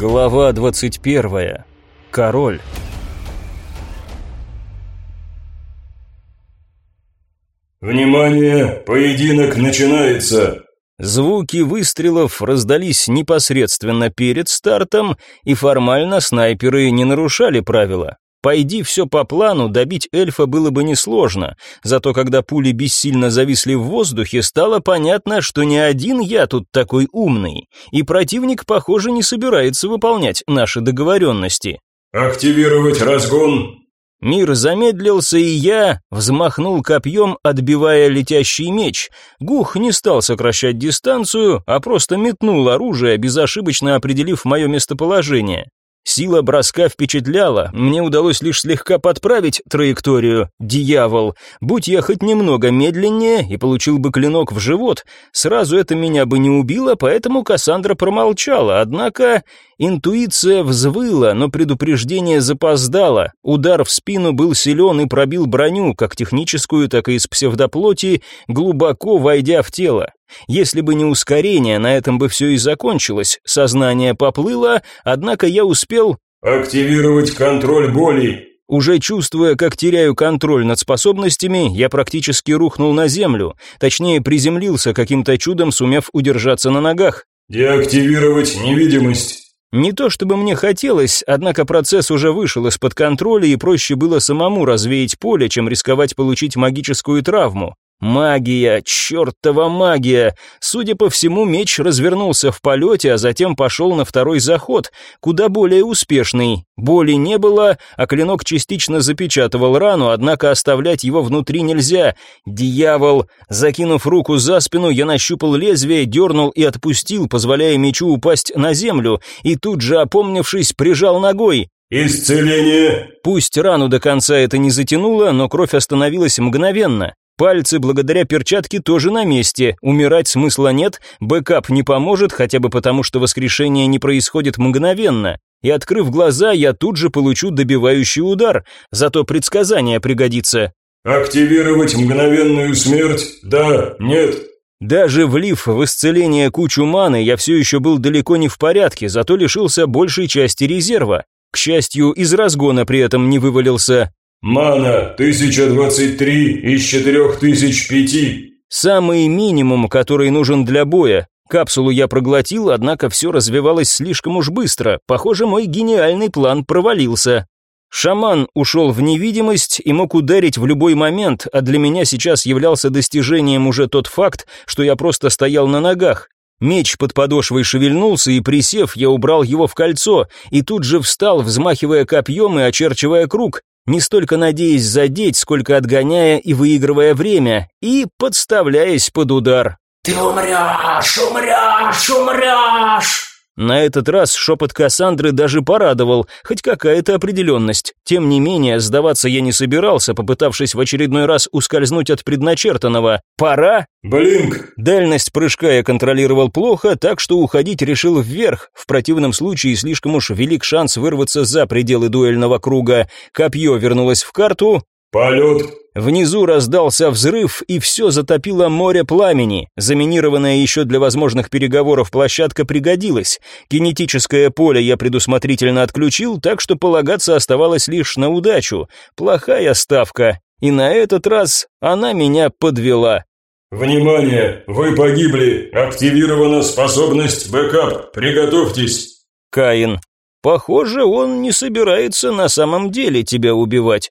Глава 21. Король. «Внимание! Поединок начинается!» Звуки выстрелов раздались непосредственно перед стартом, и формально снайперы не нарушали правила. Пойди все по плану, добить эльфа было бы несложно, зато когда пули бессильно зависли в воздухе, стало понятно, что не один я тут такой умный, и противник, похоже, не собирается выполнять наши договоренности. «Активировать разгон!» Мир замедлился, и я взмахнул копьем, отбивая летящий меч. Гух не стал сокращать дистанцию, а просто метнул оружие, безошибочно определив мое местоположение. Сила броска впечатляла, мне удалось лишь слегка подправить траекторию. Дьявол, будь я хоть немного медленнее и получил бы клинок в живот, сразу это меня бы не убило, поэтому Кассандра промолчала, однако интуиция взвыла, но предупреждение запоздало. Удар в спину был силен и пробил броню, как техническую, так и из псевдоплоти, глубоко войдя в тело. Если бы не ускорение, на этом бы все и закончилось. Сознание поплыло, однако я успел... «Активировать контроль боли». Уже чувствуя, как теряю контроль над способностями, я практически рухнул на землю, точнее приземлился каким-то чудом, сумев удержаться на ногах. «Деактивировать невидимость». Не то чтобы мне хотелось, однако процесс уже вышел из-под контроля и проще было самому развеять поле, чем рисковать получить магическую травму. Магия, чертова магия! Судя по всему, меч развернулся в полете, а затем пошел на второй заход, куда более успешный. Боли не было, а клинок частично запечатывал рану, однако оставлять его внутри нельзя. Дьявол! Закинув руку за спину, я нащупал лезвие, дернул и отпустил, позволяя мечу упасть на землю, и тут же, опомнившись, прижал ногой. «Исцеление!» Пусть рану до конца это не затянуло, но кровь остановилась мгновенно. Пальцы благодаря перчатке тоже на месте, умирать смысла нет, бэкап не поможет, хотя бы потому, что воскрешение не происходит мгновенно. И открыв глаза, я тут же получу добивающий удар, зато предсказание пригодится. «Активировать мгновенную смерть? Да, нет?» Даже влив в исцеление кучу маны, я все еще был далеко не в порядке, зато лишился большей части резерва. К счастью, из разгона при этом не вывалился. «Мана 1023 из 4005». Самый минимум, который нужен для боя. Капсулу я проглотил, однако все развивалось слишком уж быстро. Похоже, мой гениальный план провалился. Шаман ушел в невидимость и мог ударить в любой момент, а для меня сейчас являлся достижением уже тот факт, что я просто стоял на ногах. Меч под подошвой шевельнулся, и, присев, я убрал его в кольцо, и тут же встал, взмахивая копьем и очерчивая круг не столько надеясь задеть, сколько отгоняя и выигрывая время, и подставляясь под удар. «Ты умрешь, умрешь, умрешь!» На этот раз шепот Кассандры даже порадовал, хоть какая-то определенность. Тем не менее, сдаваться я не собирался, попытавшись в очередной раз ускользнуть от предначертанного. «Пора!» «Блинк!» Дальность прыжка я контролировал плохо, так что уходить решил вверх. В противном случае слишком уж велик шанс вырваться за пределы дуэльного круга. Копье вернулось в карту. «Полет!» Внизу раздался взрыв, и все затопило море пламени. Заминированная еще для возможных переговоров площадка пригодилась. Кинетическое поле я предусмотрительно отключил, так что полагаться оставалось лишь на удачу. Плохая ставка. И на этот раз она меня подвела. «Внимание! Вы погибли! Активирована способность бэкап! Приготовьтесь!» Каин. «Похоже, он не собирается на самом деле тебя убивать.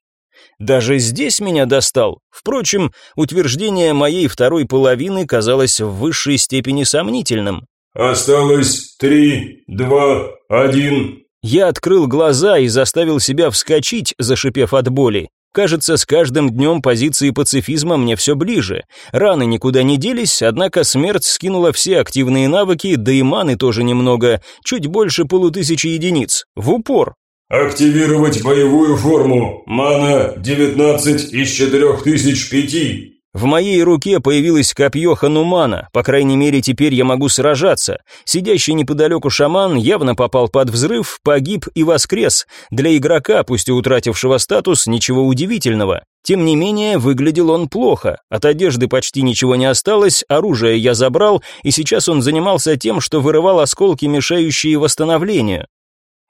Даже здесь меня достал. Впрочем, утверждение моей второй половины казалось в высшей степени сомнительным. «Осталось три, два, один». Я открыл глаза и заставил себя вскочить, зашипев от боли. Кажется, с каждым днем позиции пацифизма мне все ближе. Раны никуда не делись, однако смерть скинула все активные навыки, да и маны тоже немного, чуть больше полутысячи единиц, в упор. «Активировать боевую форму. Мана 19 из 4005». В моей руке появилось копье Ханумана, по крайней мере теперь я могу сражаться. Сидящий неподалеку шаман явно попал под взрыв, погиб и воскрес. Для игрока, пусть и утратившего статус, ничего удивительного. Тем не менее, выглядел он плохо. От одежды почти ничего не осталось, оружие я забрал, и сейчас он занимался тем, что вырывал осколки, мешающие восстановлению.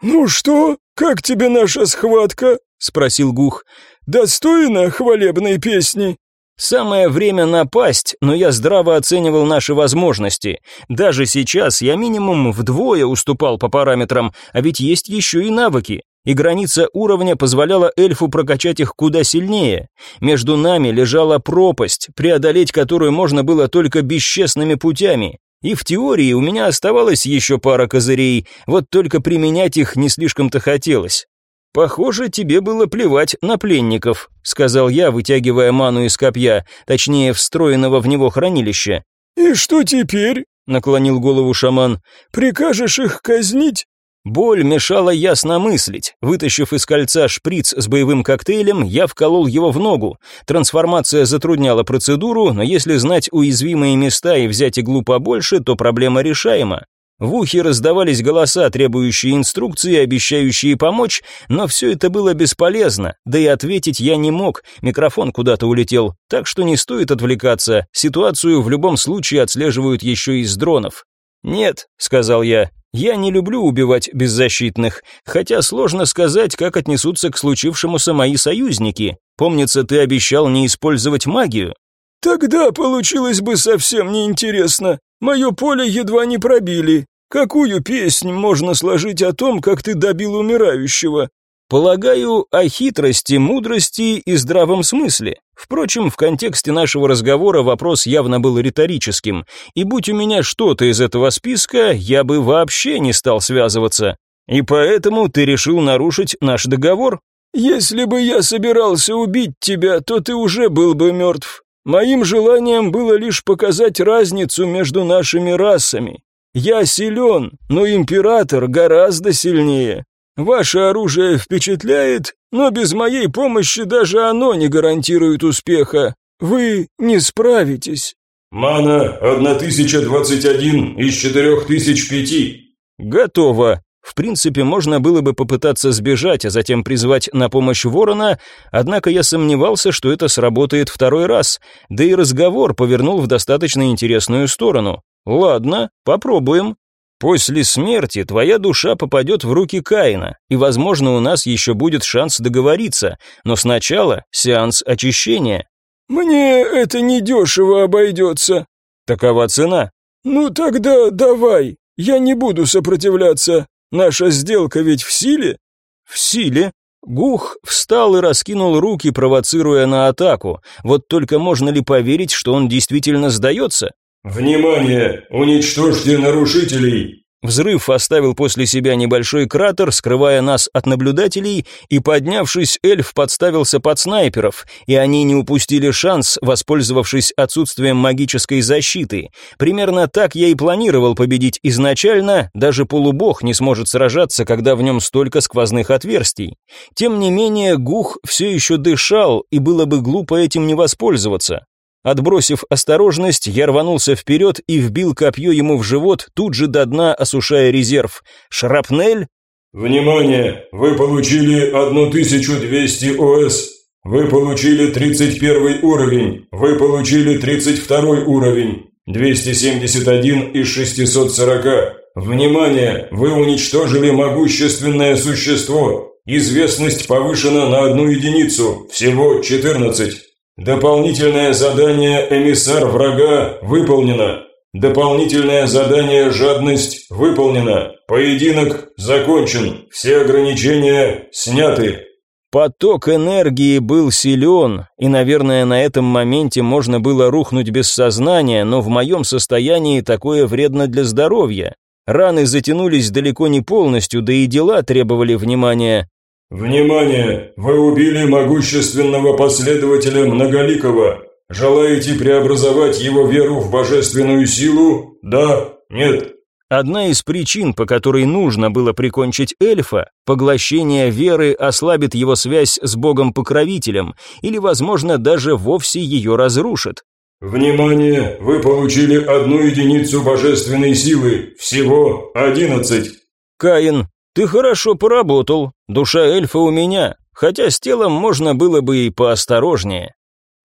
«Ну что, как тебе наша схватка?» — спросил Гух. «Достойна хвалебной песни?» Самое время напасть, но я здраво оценивал наши возможности. Даже сейчас я минимум вдвое уступал по параметрам, а ведь есть еще и навыки. И граница уровня позволяла эльфу прокачать их куда сильнее. Между нами лежала пропасть, преодолеть которую можно было только бесчестными путями. И в теории у меня оставалось еще пара козырей, вот только применять их не слишком-то хотелось. «Похоже, тебе было плевать на пленников», — сказал я, вытягивая ману из копья, точнее, встроенного в него хранилища. «И что теперь?» — наклонил голову шаман. «Прикажешь их казнить?» Боль мешала ясно мыслить. Вытащив из кольца шприц с боевым коктейлем, я вколол его в ногу. Трансформация затрудняла процедуру, но если знать уязвимые места и взять иглу побольше, то проблема решаема. В ухе раздавались голоса, требующие инструкции, обещающие помочь, но все это было бесполезно, да и ответить я не мог, микрофон куда-то улетел, так что не стоит отвлекаться, ситуацию в любом случае отслеживают еще из дронов. «Нет», — сказал я, — «я не люблю убивать беззащитных, хотя сложно сказать, как отнесутся к случившемуся мои союзники. Помнится, ты обещал не использовать магию». «Тогда получилось бы совсем неинтересно. Мое поле едва не пробили. Какую песнь можно сложить о том, как ты добил умирающего? Полагаю, о хитрости, мудрости и здравом смысле. Впрочем, в контексте нашего разговора вопрос явно был риторическим, и будь у меня что-то из этого списка, я бы вообще не стал связываться. И поэтому ты решил нарушить наш договор? Если бы я собирался убить тебя, то ты уже был бы мертв. Моим желанием было лишь показать разницу между нашими расами. Я силен, но император гораздо сильнее. Ваше оружие впечатляет, но без моей помощи даже оно не гарантирует успеха. Вы не справитесь. Мана 1021 из 4005. Готово. В принципе, можно было бы попытаться сбежать, а затем призвать на помощь ворона, однако я сомневался, что это сработает второй раз, да и разговор повернул в достаточно интересную сторону. Ладно, попробуем. После смерти твоя душа попадет в руки Каина, и, возможно, у нас еще будет шанс договориться, но сначала сеанс очищения. Мне это недешево обойдется. Такова цена. Ну тогда давай, я не буду сопротивляться. Наша сделка ведь в силе? В силе. Гух встал и раскинул руки, провоцируя на атаку. Вот только можно ли поверить, что он действительно сдается? «Внимание! Уничтожьте нарушителей! Взрыв оставил после себя небольшой кратер, скрывая нас от наблюдателей, и, поднявшись, эльф подставился под снайперов, и они не упустили шанс, воспользовавшись отсутствием магической защиты. Примерно так я и планировал победить изначально, даже полубог не сможет сражаться, когда в нем столько сквозных отверстий. Тем не менее, Гух все еще дышал, и было бы глупо этим не воспользоваться. Отбросив осторожность, я рванулся вперед и вбил копье ему в живот, тут же до дна осушая резерв. Шрапнель? Внимание! Вы получили 1200 ОС. Вы получили 31 уровень. Вы получили 32 уровень. 271 из 640. Внимание! Вы уничтожили могущественное существо. Известность повышена на одну единицу. Всего 14. Дополнительное задание «Эмиссар врага» выполнено. Дополнительное задание «Жадность» выполнено. Поединок закончен. Все ограничения сняты. Поток энергии был силен, и, наверное, на этом моменте можно было рухнуть без сознания, но в моем состоянии такое вредно для здоровья. Раны затянулись далеко не полностью, да и дела требовали внимания. «Внимание! Вы убили могущественного последователя Многоликого. Желаете преобразовать его веру в божественную силу? Да? Нет?» Одна из причин, по которой нужно было прикончить эльфа, поглощение веры ослабит его связь с богом-покровителем или, возможно, даже вовсе ее разрушит. «Внимание! Вы получили одну единицу божественной силы, всего одиннадцать!» Каин, ты хорошо поработал. Душа эльфа у меня, хотя с телом можно было бы и поосторожнее.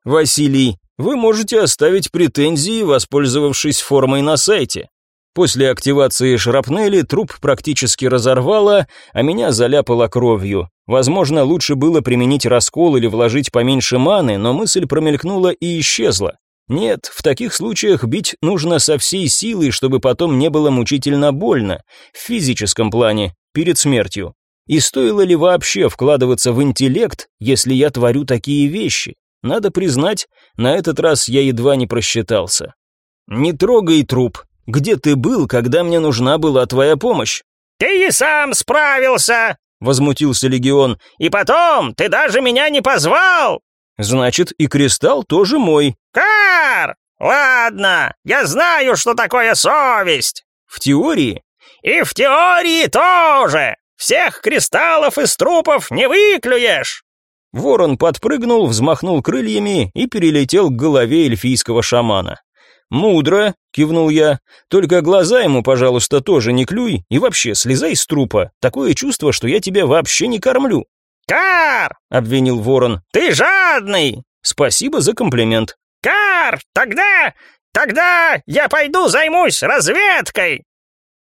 Василий, вы можете оставить претензии, воспользовавшись формой на сайте. После активации шрапнели труп практически разорвало, а меня заляпало кровью. Возможно, лучше было применить раскол или вложить поменьше маны, но мысль промелькнула и исчезла. Нет, в таких случаях бить нужно со всей силой, чтобы потом не было мучительно больно, в физическом плане, перед смертью. И стоило ли вообще вкладываться в интеллект, если я творю такие вещи? Надо признать, на этот раз я едва не просчитался. «Не трогай труп. Где ты был, когда мне нужна была твоя помощь?» «Ты и сам справился!» — возмутился Легион. «И потом, ты даже меня не позвал!» «Значит, и кристалл тоже мой». «Кар! Ладно, я знаю, что такое совесть!» «В теории?» «И в теории тоже! Всех кристаллов из трупов не выклюешь!» Ворон подпрыгнул, взмахнул крыльями и перелетел к голове эльфийского шамана. «Мудро», — кивнул я, — «только глаза ему, пожалуйста, тоже не клюй и вообще слезай с трупа. Такое чувство, что я тебя вообще не кормлю». «Кар!» — обвинил ворон. «Ты жадный!» «Спасибо за комплимент». «Кар! Тогда... тогда я пойду займусь разведкой!»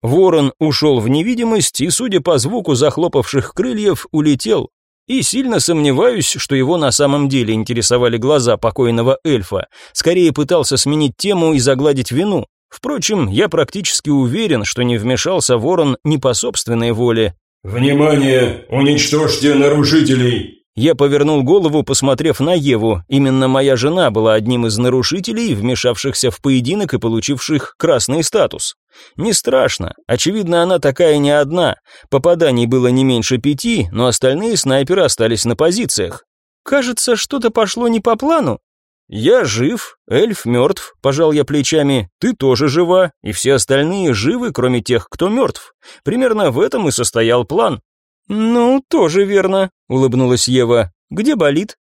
Ворон ушел в невидимость и, судя по звуку захлопавших крыльев, улетел. И сильно сомневаюсь, что его на самом деле интересовали глаза покойного эльфа. Скорее пытался сменить тему и загладить вину. Впрочем, я практически уверен, что не вмешался ворон не по собственной воле. «Внимание! Уничтожьте нарушителей!» Я повернул голову, посмотрев на Еву. Именно моя жена была одним из нарушителей, вмешавшихся в поединок и получивших красный статус. Не страшно, очевидно, она такая не одна. Попаданий было не меньше пяти, но остальные снайперы остались на позициях. Кажется, что-то пошло не по плану. Я жив, эльф мертв, пожал я плечами, ты тоже жива, и все остальные живы, кроме тех, кто мертв. Примерно в этом и состоял план. «Ну, тоже верно», — улыбнулась Ева. «Где болит?»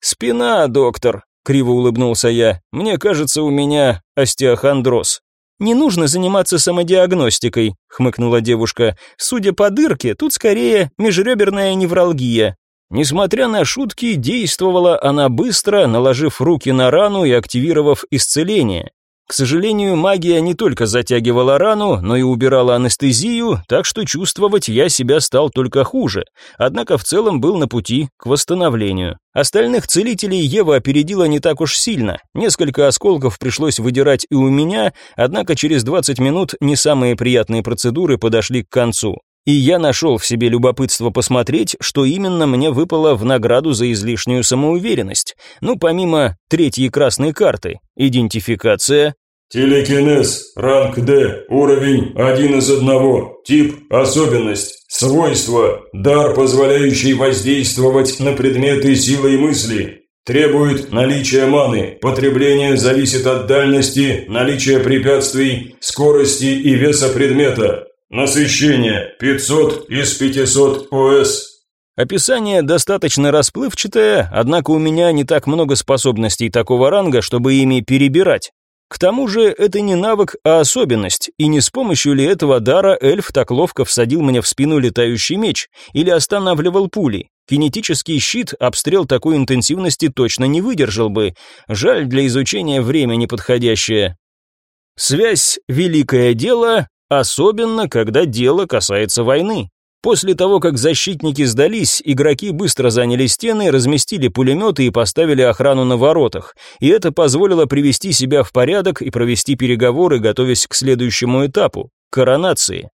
«Спина, доктор», — криво улыбнулся я. «Мне кажется, у меня остеохондроз». «Не нужно заниматься самодиагностикой», — хмыкнула девушка. «Судя по дырке, тут скорее межреберная невралгия». Несмотря на шутки, действовала она быстро, наложив руки на рану и активировав исцеление. К сожалению, магия не только затягивала рану, но и убирала анестезию, так что чувствовать я себя стал только хуже. Однако в целом был на пути к восстановлению. Остальных целителей Ева опередила не так уж сильно. Несколько осколков пришлось выдирать и у меня, однако через 20 минут не самые приятные процедуры подошли к концу. И я нашел в себе любопытство посмотреть, что именно мне выпало в награду за излишнюю самоуверенность. Ну, помимо третьей красной карты. Идентификация. Телекинез, ранг D, уровень 1 из 1, тип особенность, свойство, дар, позволяющий воздействовать на предметы силой мысли. Требует наличия маны, потребление зависит от дальности, наличия препятствий, скорости и веса предмета. Насыщение 500 из 500 ОС. Описание достаточно расплывчатое, однако у меня не так много способностей такого ранга, чтобы ими перебирать. К тому же это не навык, а особенность, и не с помощью ли этого дара эльф так ловко всадил мне в спину летающий меч или останавливал пули. Кинетический щит обстрел такой интенсивности точно не выдержал бы. Жаль, для изучения время неподходящее. Связь – великое дело, Особенно, когда дело касается войны. После того, как защитники сдались, игроки быстро заняли стены, разместили пулеметы и поставили охрану на воротах. И это позволило привести себя в порядок и провести переговоры, готовясь к следующему этапу – коронации.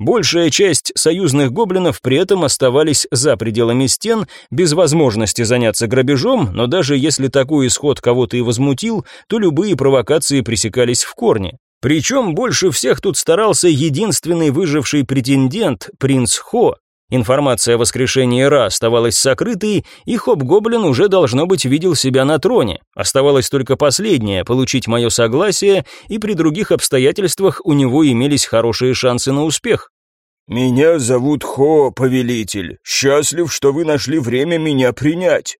Большая часть союзных гоблинов при этом оставались за пределами стен, без возможности заняться грабежом, но даже если такой исход кого-то и возмутил, то любые провокации пресекались в корне. Причем больше всех тут старался единственный выживший претендент, принц Хо. Информация о воскрешении Ра оставалась сокрытой, и Хоп-Гоблин уже, должно быть, видел себя на троне. Оставалось только последнее – получить мое согласие, и при других обстоятельствах у него имелись хорошие шансы на успех. «Меня зовут Хо, повелитель. Счастлив, что вы нашли время меня принять».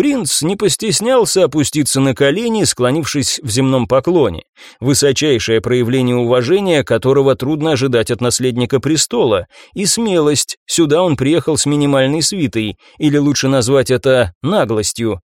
Принц не постеснялся опуститься на колени, склонившись в земном поклоне. Высочайшее проявление уважения, которого трудно ожидать от наследника престола, и смелость. Сюда он приехал с минимальной свитой, или лучше назвать это наглостью.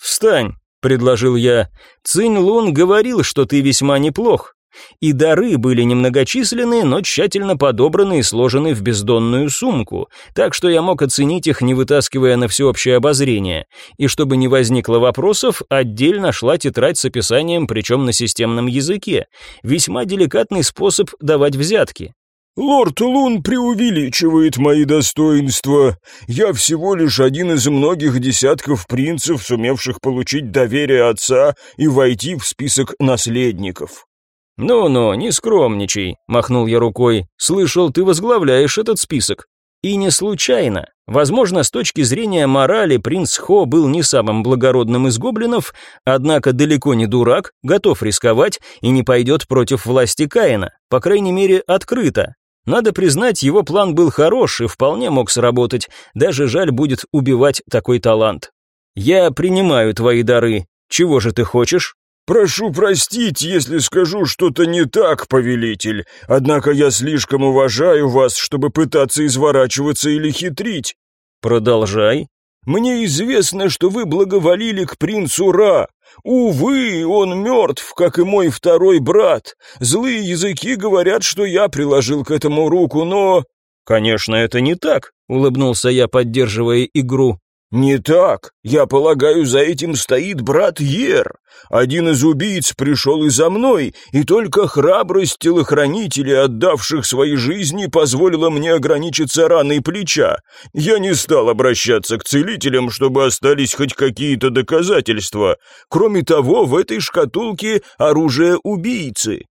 «Встань», — предложил я. «Цинь Лун говорил, что ты весьма неплох. И дары были немногочисленны, но тщательно подобраны и сложены в бездонную сумку, так что я мог оценить их, не вытаскивая на всеобщее обозрение. И чтобы не возникло вопросов, отдельно шла тетрадь с описанием, причем на системном языке. Весьма деликатный способ давать взятки. «Лорд Лун преувеличивает мои достоинства. Я всего лишь один из многих десятков принцев, сумевших получить доверие отца и войти в список наследников». «Ну-ну, не скромничай», — махнул я рукой. «Слышал, ты возглавляешь этот список». И не случайно. Возможно, с точки зрения морали принц Хо был не самым благородным из гоблинов, однако далеко не дурак, готов рисковать и не пойдет против власти Каина, по крайней мере, открыто. Надо признать, его план был хорош и вполне мог сработать, даже жаль будет убивать такой талант. «Я принимаю твои дары. Чего же ты хочешь?» «Прошу простить, если скажу что-то не так, повелитель, однако я слишком уважаю вас, чтобы пытаться изворачиваться или хитрить». «Продолжай». «Мне известно, что вы благоволили к принцу Ра. Увы, он мертв, как и мой второй брат. Злые языки говорят, что я приложил к этому руку, но...» «Конечно, это не так», — улыбнулся я, поддерживая игру. «Не так. Я полагаю, за этим стоит брат Ер. Один из убийц пришел и за мной, и только храбрость телохранителей, отдавших свои жизни, позволила мне ограничиться раной плеча. Я не стал обращаться к целителям, чтобы остались хоть какие-то доказательства. Кроме того, в этой шкатулке оружие убийцы.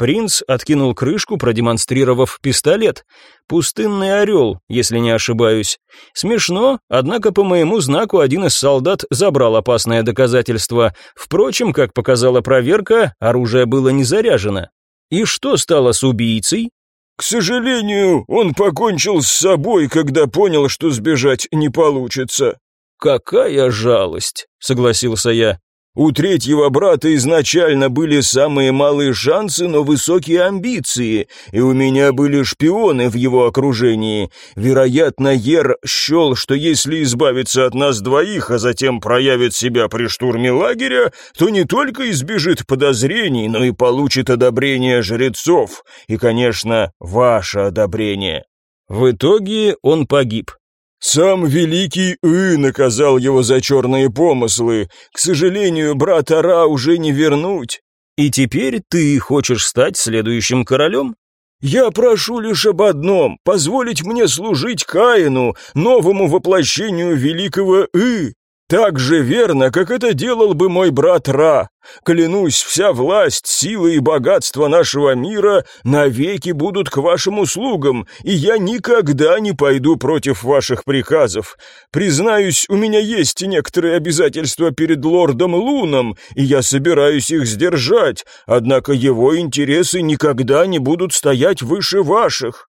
Принц откинул крышку, продемонстрировав пистолет. Пустынный орел, если не ошибаюсь. Смешно, однако по моему знаку один из солдат забрал опасное доказательство. Впрочем, как показала проверка, оружие было не заряжено. И что стало с убийцей? К сожалению, он покончил с собой, когда понял, что сбежать не получится. Какая жалость, согласился я. У третьего брата изначально были самые малые шансы, но высокие амбиции, и у меня были шпионы в его окружении. Вероятно, Ер счел, что если избавиться от нас двоих, а затем проявит себя при штурме лагеря, то не только избежит подозрений, но и получит одобрение жрецов, и, конечно, ваше одобрение. В итоге он погиб. Сам великий И наказал его за черные помыслы. К сожалению, брата Ра уже не вернуть. И теперь ты хочешь стать следующим королем? Я прошу лишь об одном — позволить мне служить Каину, новому воплощению великого И. Так же верно, как это делал бы мой брат Ра. Клянусь, вся власть, сила и богатство нашего мира навеки будут к вашим услугам, и я никогда не пойду против ваших приказов. Признаюсь, у меня есть некоторые обязательства перед лордом Луном, и я собираюсь их сдержать, однако его интересы никогда не будут стоять выше ваших.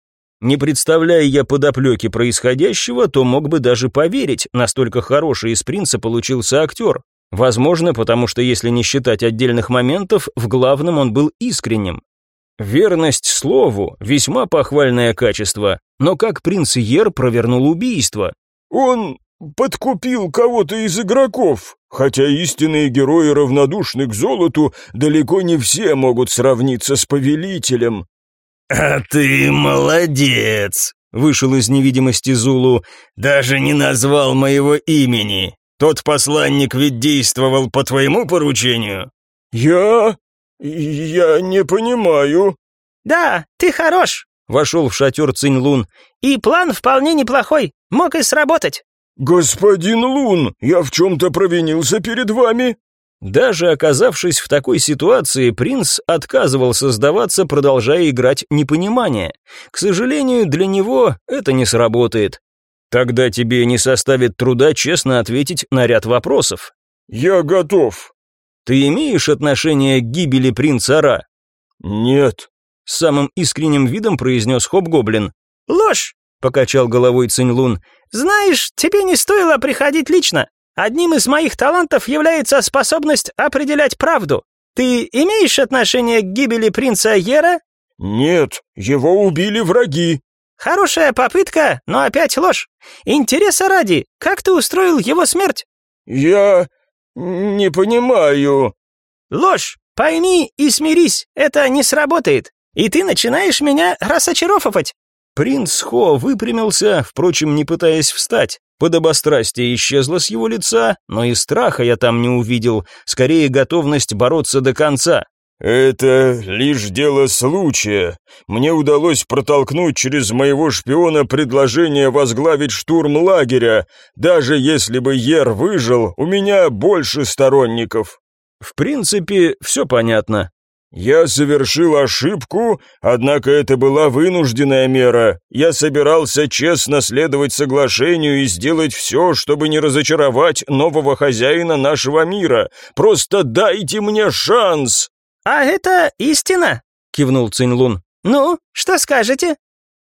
Не представляя я подоплеки происходящего, то мог бы даже поверить, настолько хороший из принца получился актер. Возможно, потому что если не считать отдельных моментов, в главном он был искренним. Верность слову – весьма похвальное качество, но как принц Ер провернул убийство? Он подкупил кого-то из игроков, хотя истинные герои равнодушны к золоту, далеко не все могут сравниться с повелителем. «А ты молодец!» — вышел из невидимости Зулу. «Даже не назвал моего имени. Тот посланник ведь действовал по твоему поручению?» «Я? Я не понимаю». «Да, ты хорош», — вошел в шатер Цинь Лун. «И план вполне неплохой, мог и сработать». «Господин Лун, я в чем-то провинился перед вами?» Даже оказавшись в такой ситуации, принц отказывался сдаваться, продолжая играть непонимание. К сожалению, для него это не сработает. Тогда тебе не составит труда честно ответить на ряд вопросов. «Я готов». «Ты имеешь отношение к гибели принца Ра?» «Нет», — самым искренним видом произнес Хоб-Гоблин. «Ложь!» — покачал головой Цинь-Лун. «Знаешь, тебе не стоило приходить лично. Одним из моих талантов является способность определять правду. Ты имеешь отношение к гибели принца Ера? Нет, его убили враги. Хорошая попытка, но опять ложь. Интереса ради, как ты устроил его смерть? Я не понимаю. Ложь. Пойми и смирись, это не сработает, и ты начинаешь меня рассочаровывать». Принц Хо выпрямился, впрочем, не пытаясь встать. Подобострастие исчезло с его лица, но и страха я там не увидел, скорее готовность бороться до конца. «Это лишь дело случая. Мне удалось протолкнуть через моего шпиона предложение возглавить штурм лагеря. Даже если бы Ер выжил, у меня больше сторонников». «В принципе, все понятно. «Я совершил ошибку, однако это была вынужденная мера. Я собирался честно следовать соглашению и сделать все, чтобы не разочаровать нового хозяина нашего мира. Просто дайте мне шанс!» «А это истина?» — кивнул Цинлун. «Ну, что скажете?»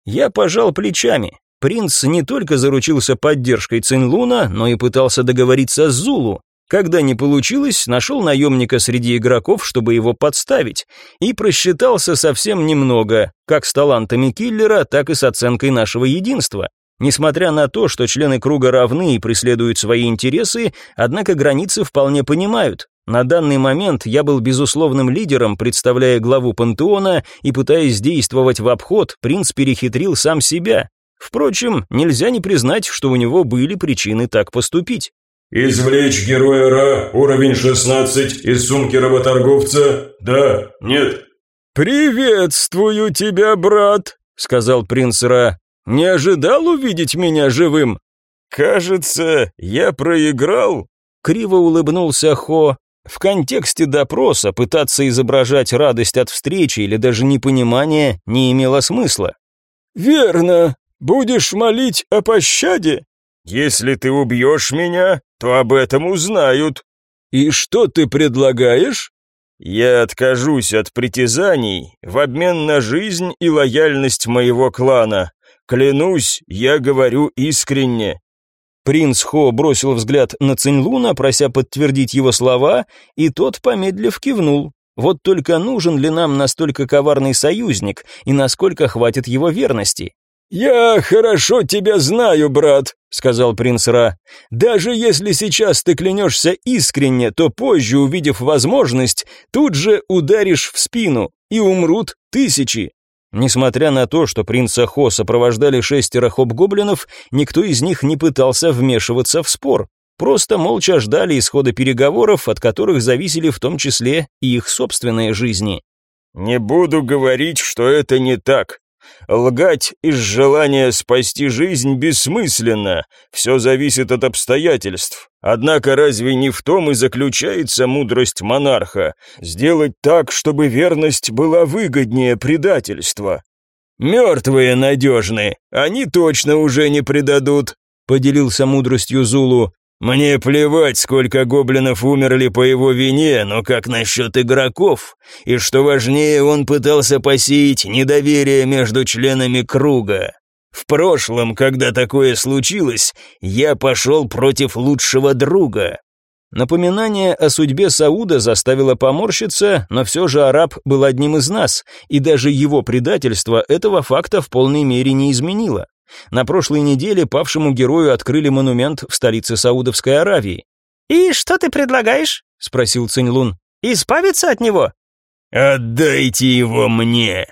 Я пожал плечами. Принц не только заручился поддержкой Цинлуна, но и пытался договориться с Зулу. Когда не получилось, нашел наемника среди игроков, чтобы его подставить, и просчитался совсем немного, как с талантами киллера, так и с оценкой нашего единства. Несмотря на то, что члены круга равны и преследуют свои интересы, однако границы вполне понимают. На данный момент я был безусловным лидером, представляя главу пантеона, и пытаясь действовать в обход, принц перехитрил сам себя. Впрочем, нельзя не признать, что у него были причины так поступить. «Извлечь героя Ра, уровень 16, из сумки работорговца? Да, нет?» «Приветствую тебя, брат», — сказал принц Ра. «Не ожидал увидеть меня живым?» «Кажется, я проиграл», — криво улыбнулся Хо. В контексте допроса пытаться изображать радость от встречи или даже непонимание не имело смысла. «Верно. Будешь молить о пощаде?» «Если ты убьешь меня, то об этом узнают». «И что ты предлагаешь?» «Я откажусь от притязаний в обмен на жизнь и лояльность моего клана. Клянусь, я говорю искренне». Принц Хо бросил взгляд на Цинлуна, прося подтвердить его слова, и тот, помедлив, кивнул. Вот только нужен ли нам настолько коварный союзник, и насколько хватит его верности? «Я хорошо тебя знаю, брат», — сказал принц Ра. «Даже если сейчас ты клянешься искренне, то позже, увидев возможность, тут же ударишь в спину, и умрут тысячи». Несмотря на то, что принца Хо сопровождали шестеро хоб-гоблинов, никто из них не пытался вмешиваться в спор. Просто молча ждали исхода переговоров, от которых зависели в том числе и их собственные жизни. «Не буду говорить, что это не так», Лгать из желания спасти жизнь бессмысленно, все зависит от обстоятельств. Однако разве не в том и заключается мудрость монарха? Сделать так, чтобы верность была выгоднее предательства. «Мертвые надежны, они точно уже не предадут», — поделился мудростью Зулу. Мне плевать, сколько гоблинов умерли по его вине, но как насчет игроков? И что важнее, он пытался посеять недоверие между членами круга. В прошлом, когда такое случилось, я пошел против лучшего друга. Напоминание о судьбе Сауда заставило поморщиться, но все же араб был одним из нас, и даже его предательство этого факта в полной мере не изменило. На прошлой неделе павшему герою открыли монумент в столице Саудовской Аравии. «И что ты предлагаешь?» — спросил Циньлун. «Избавиться от него?» «Отдайте его мне!»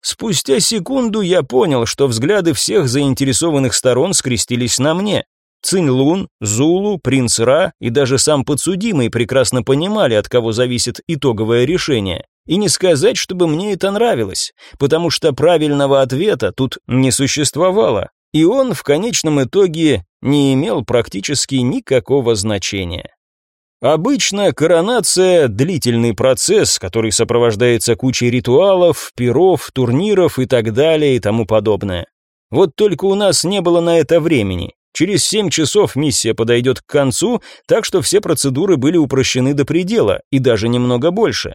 Спустя секунду я понял, что взгляды всех заинтересованных сторон скрестились на мне. Цинь-Лун, Зулу, Принц Ра и даже сам подсудимый прекрасно понимали, от кого зависит итоговое решение. И не сказать, чтобы мне это нравилось, потому что правильного ответа тут не существовало, и он в конечном итоге не имел практически никакого значения. Обычно коронация – длительный процесс, который сопровождается кучей ритуалов, пиров, турниров и так далее и тому подобное. Вот только у нас не было на это времени. Через 7 часов миссия подойдет к концу, так что все процедуры были упрощены до предела, и даже немного больше.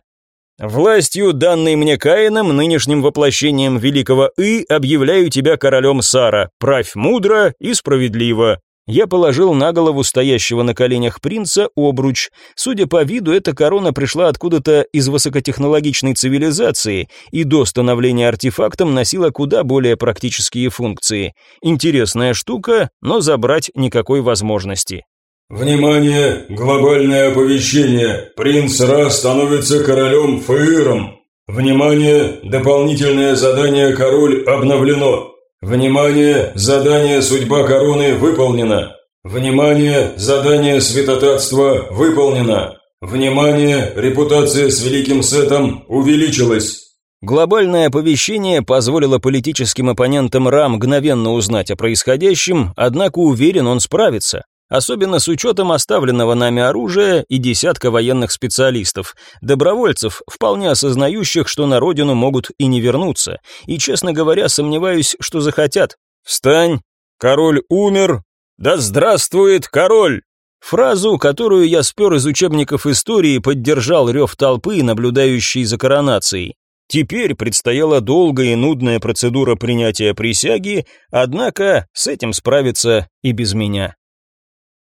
Властью, данной мне Каином, нынешним воплощением великого И, объявляю тебя королем Сара. Правь мудро и справедливо. Я положил на голову стоящего на коленях принца обруч. Судя по виду, эта корона пришла откуда-то из высокотехнологичной цивилизации и до становления артефактом носила куда более практические функции. Интересная штука, но забрать никакой возможности. Внимание! Глобальное оповещение! Принц Ра становится королем Фаиром! Внимание! Дополнительное задание «Король» обновлено! Внимание! Задание «Судьба короны» выполнено! Внимание! Задание «Святотатство» выполнено! Внимание! Репутация с Великим Сетом увеличилась! Глобальное оповещение позволило политическим оппонентам РА мгновенно узнать о происходящем, однако уверен, он справится особенно с учетом оставленного нами оружия и десятка военных специалистов, добровольцев, вполне осознающих, что на родину могут и не вернуться, и, честно говоря, сомневаюсь, что захотят. «Встань! Король умер! Да здравствует король!» Фразу, которую я спер из учебников истории, поддержал рев толпы, наблюдающей за коронацией. Теперь предстояла долгая и нудная процедура принятия присяги, однако с этим справиться и без меня.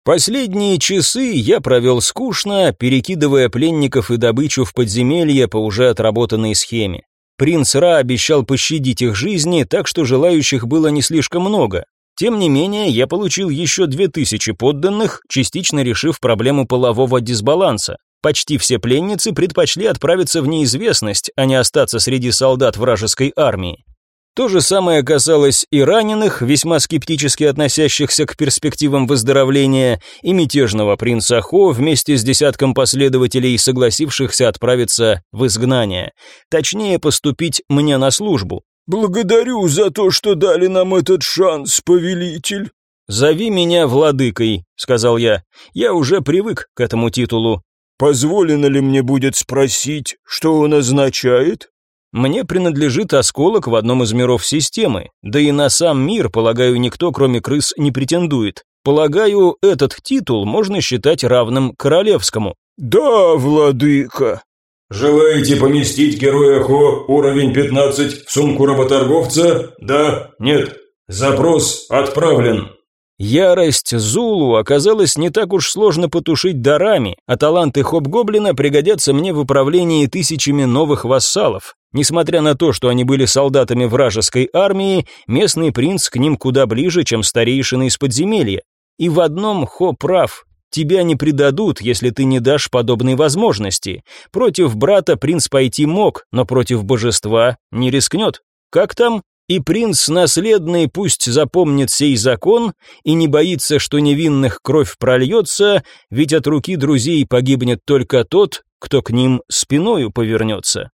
Последние часы я провел скучно, перекидывая пленников и добычу в подземелье по уже отработанной схеме. Принц Ра обещал пощадить их жизни, так что желающих было не слишком много. Тем не менее, я получил еще две тысячи подданных, частично решив проблему полового дисбаланса. Почти все пленницы предпочли отправиться в неизвестность, а не остаться среди солдат вражеской армии. То же самое касалось и раненых, весьма скептически относящихся к перспективам выздоровления, и мятежного принца Хо вместе с десятком последователей, согласившихся отправиться в изгнание. Точнее, поступить мне на службу. «Благодарю за то, что дали нам этот шанс, повелитель». «Зови меня владыкой», — сказал я. «Я уже привык к этому титулу». «Позволено ли мне будет спросить, что он означает?» Мне принадлежит осколок в одном из миров системы, да и на сам мир, полагаю, никто, кроме крыс, не претендует. Полагаю, этот титул можно считать равным королевскому. Да, владыка. Желаете поместить героя Хо уровень 15 в сумку работорговца? Да? Нет? Запрос отправлен. Ярость Зулу оказалось не так уж сложно потушить дарами, а таланты Хоб-Гоблина пригодятся мне в управлении тысячами новых вассалов. Несмотря на то, что они были солдатами вражеской армии, местный принц к ним куда ближе, чем старейшины из подземелья. И в одном Хо прав. Тебя не предадут, если ты не дашь подобной возможности. Против брата принц пойти мог, но против божества не рискнет. Как там? И принц наследный пусть запомнит сей закон и не боится, что невинных кровь прольется, ведь от руки друзей погибнет только тот, кто к ним спиною повернется.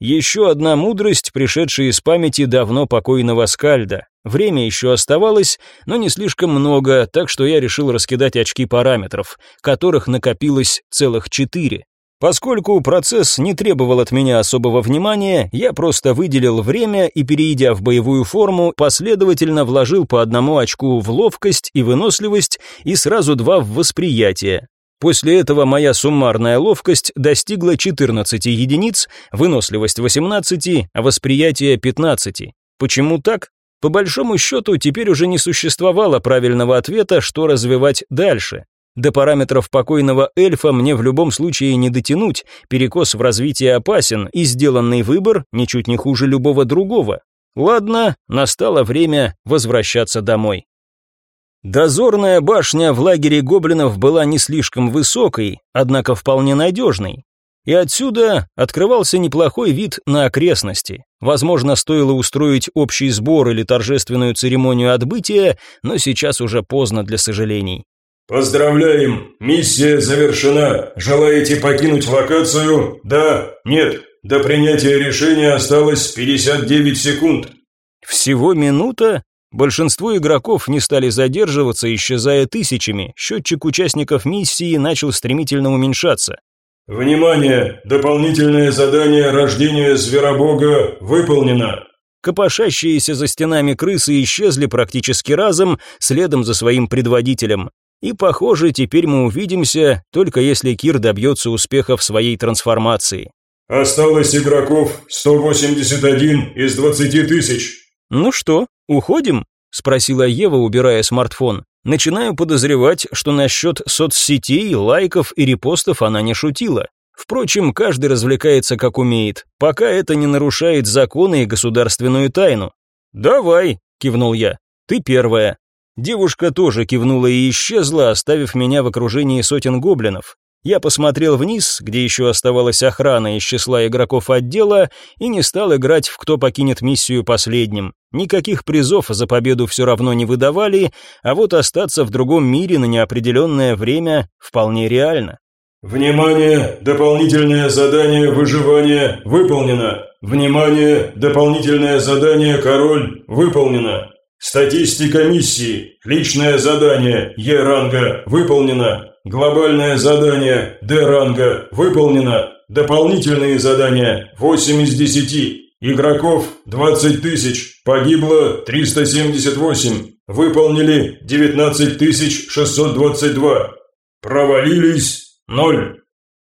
Еще одна мудрость, пришедшая из памяти давно покойного Скальда. Время еще оставалось, но не слишком много, так что я решил раскидать очки параметров, которых накопилось целых четыре. Поскольку процесс не требовал от меня особого внимания, я просто выделил время и, перейдя в боевую форму, последовательно вложил по одному очку в ловкость и выносливость и сразу два в восприятие. После этого моя суммарная ловкость достигла 14 единиц, выносливость 18, а восприятие 15. Почему так? По большому счету, теперь уже не существовало правильного ответа, что развивать дальше. До параметров покойного эльфа мне в любом случае не дотянуть, перекос в развитии опасен, и сделанный выбор ничуть не хуже любого другого. Ладно, настало время возвращаться домой. Дозорная башня в лагере гоблинов была не слишком высокой, однако вполне надежной. И отсюда открывался неплохой вид на окрестности. Возможно, стоило устроить общий сбор или торжественную церемонию отбытия, но сейчас уже поздно для сожалений. «Поздравляем! Миссия завершена! Желаете покинуть локацию? Да? Нет? До принятия решения осталось 59 секунд». «Всего минута? Большинство игроков не стали задерживаться, исчезая тысячами. Счетчик участников миссии начал стремительно уменьшаться. «Внимание! Дополнительное задание рождения зверобога выполнено!» Копошащиеся за стенами крысы исчезли практически разом, следом за своим предводителем. И, похоже, теперь мы увидимся, только если Кир добьется успеха в своей трансформации. «Осталось игроков 181 из 20 тысяч». «Ну что, уходим?» – спросила Ева, убирая смартфон. Начинаю подозревать, что насчет соцсетей, лайков и репостов она не шутила. Впрочем, каждый развлекается как умеет, пока это не нарушает законы и государственную тайну. «Давай», – кивнул я, – «ты первая». Девушка тоже кивнула и исчезла, оставив меня в окружении сотен гоблинов. Я посмотрел вниз, где еще оставалась охрана из числа игроков отдела, и не стал играть в кто покинет миссию последним. Никаких призов за победу все равно не выдавали, а вот остаться в другом мире на неопределенное время вполне реально. Внимание! Дополнительное задание выживания выполнено. Внимание! Дополнительное задание король выполнено. Статистика миссии. Личное задание Е-ранга выполнено. Глобальное задание Д-ранга выполнено. Дополнительные задания 8 из 10. Игроков 20 тысяч. Погибло 378. Выполнили 19 622. Провалились 0.